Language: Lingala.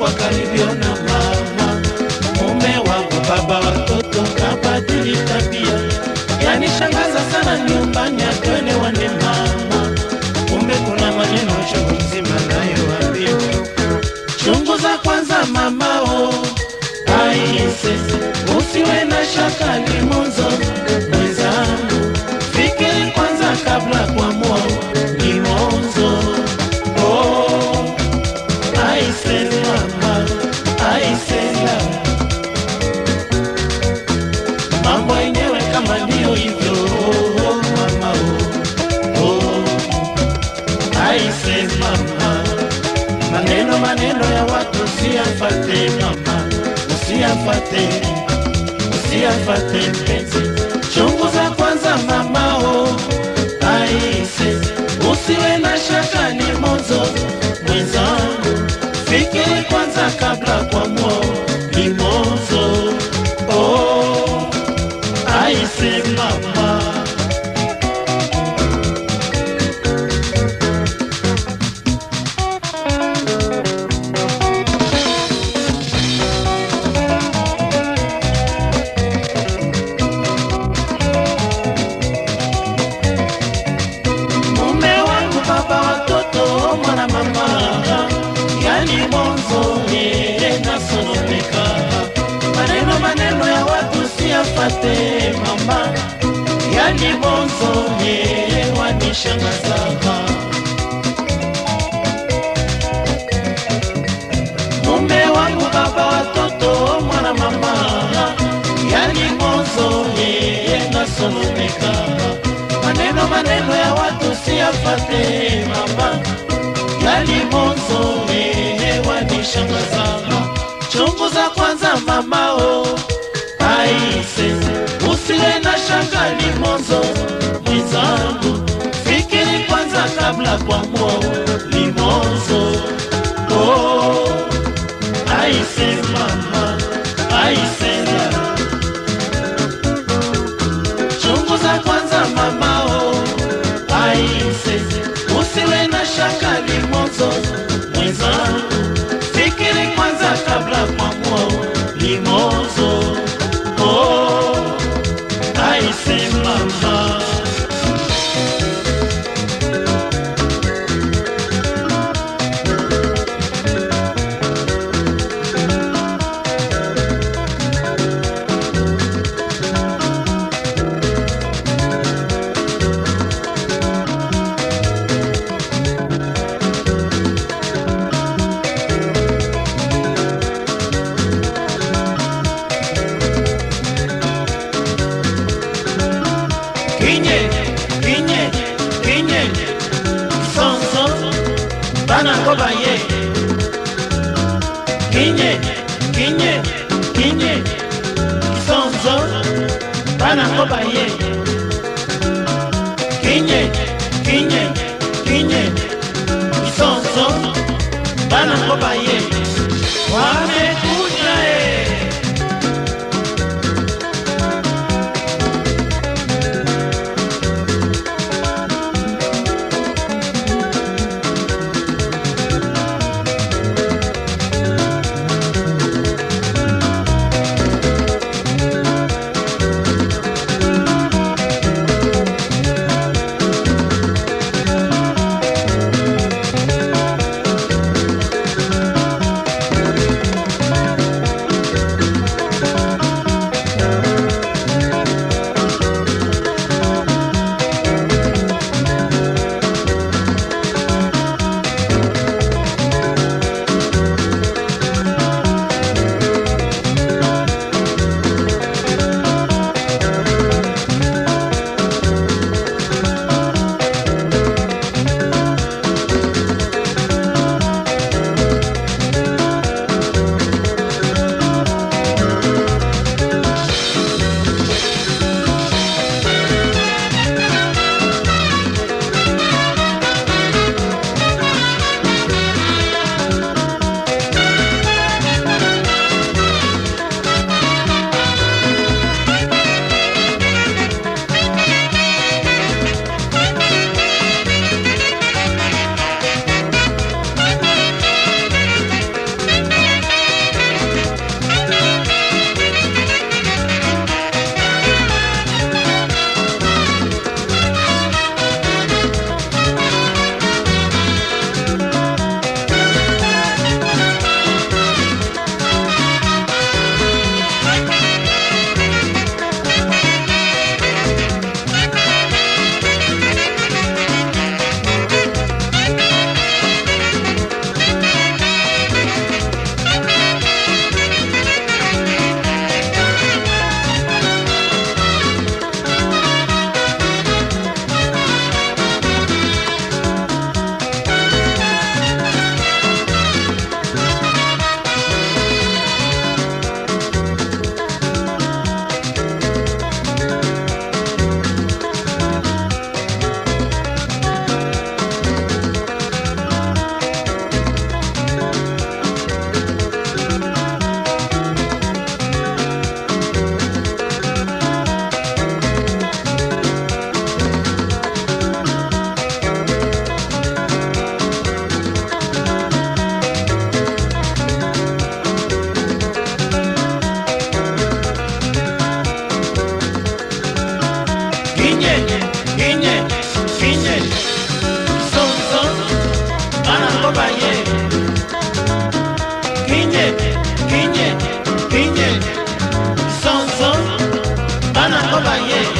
kwa karibio na mama, mume wangu, baba watoto, kabadili tabia. Yanishangaza sana nyumbani, atwele wane mama, kumbe kuna maneno chungu mzima nayoambiwa. za kwanza mamao, aise, usiwe na shaka limonzo mwenzangu, fikiri kwanza kabla kuamua limunzo. usiyafate mama usiyafate usiyafate mpenzi pate mama ya libonzo ye wanishanga saka mume wangu baba watoto mwana mama ya libonzo ye nasolomeka maneno maneno ya watu siyafate mama ya libonzo ye wanishanga saka chunguza kwanza mama kinye kinye kinye sonso bana ngo baye kinye kinye kinye sonso bana ngo baye kinye kinye kinye sonso bana ngo baye wamete बताइए